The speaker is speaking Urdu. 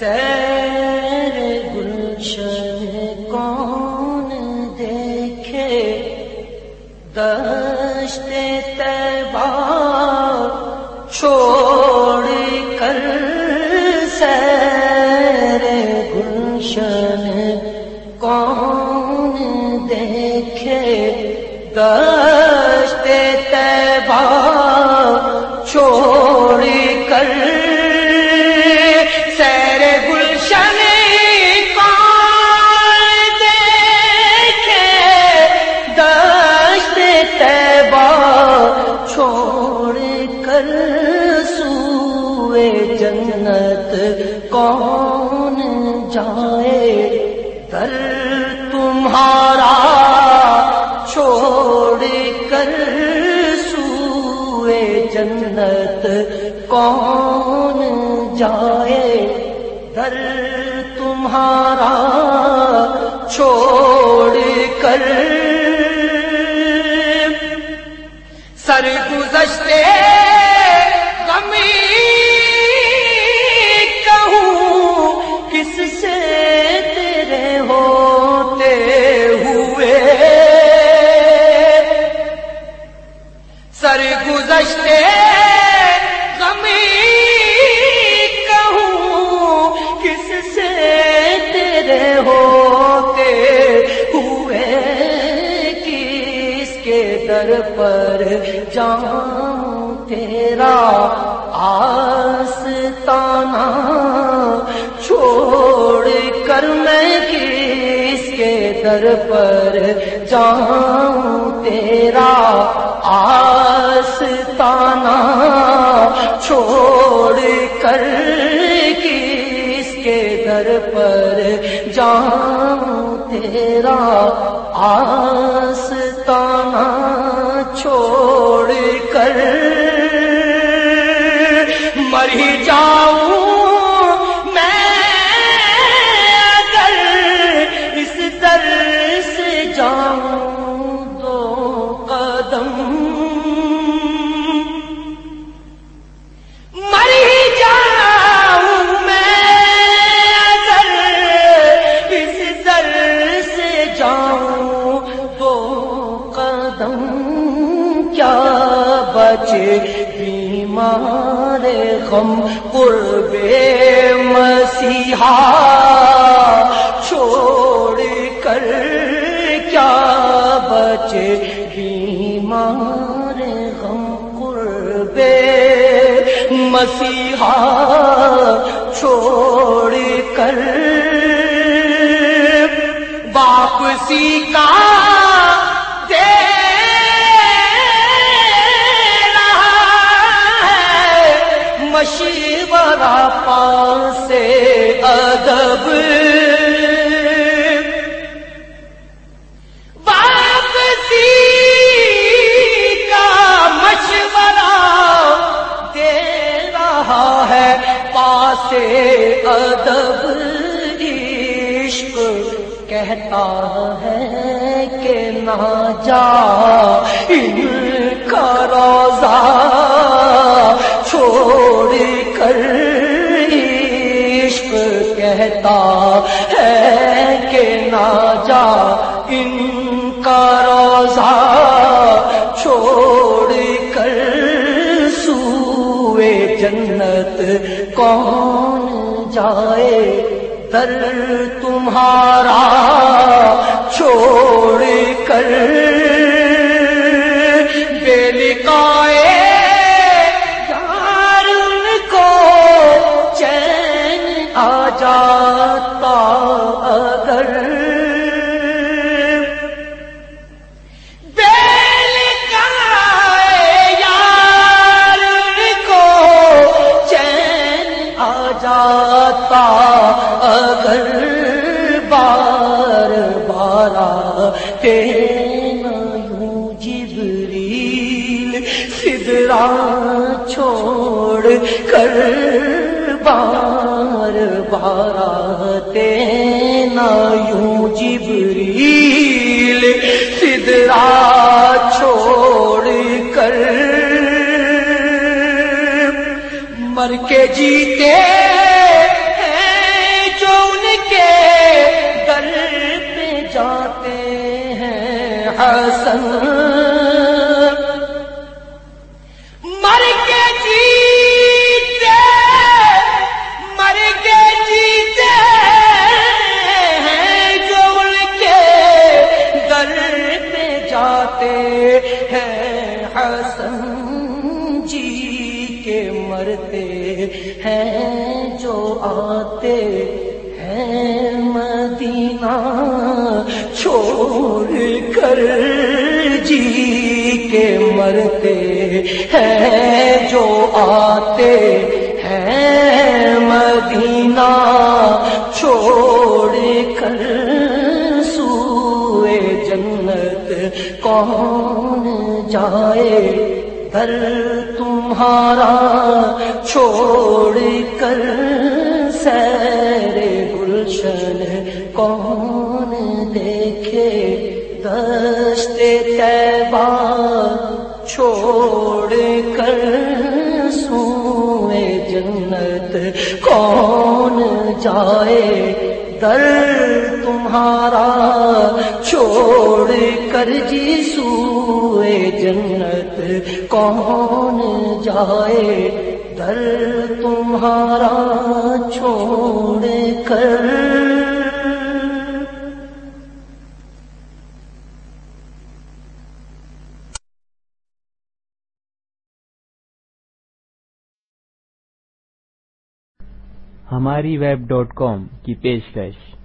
سے تمہارا چھوڑ کر سوئے جنت کون جائے؟ در تمہارا چھوڑ کر در پر جاؤں تیرا آستانہ چھوڑ کر میں کس کے در پر جاؤں تیرا آستانہ چھوڑ کر کس کے در پر جاؤں تیرا آستانہ چھوڑ کر مر ہی غم قرب مسیحا چھوڑ کر کیا بچے بیمار غم قرب مسیحا چھوڑ کر واپسی کا مشورہ پاس ادب۔ واپسی کا مشورہ دے رہا ہے پاس ادب۔ عشق کہتا ہے کہ نہ جا ان کا روزہ چھوڑ کر۔ کہتا ہے کہ نہ جا ان کا روزہ چھوڑ کر سوئے جنت کون جائے در تمہارا چھوڑ کر آ جاتا اگر یار کو چین آ جاتا اگر بار بارا تین جبریل سدرا چھوڑ کر بار بار یوں جبریل سدرا چھوڑ کر مر کے جیتے کے در پہ جاتے ہیں حسن مدینہ چھوڑ کر جی کے مرتے ہیں جو آتے ہیں مدینہ چھوڑ کر سوئے جنت کون جائے در تمہارا چھوڑ کر سیر گلشن کون دیکھے؟ دست تیبا چھوڑ کر سوئے جنت۔ کون جائے؟ در تمہارا چھوڑ کر جی سوئے جنت۔ کون جائے؟ در تمہارا چھوڑ کر۔ ہماری ویب ڈاٹ کام کی پیشکش۔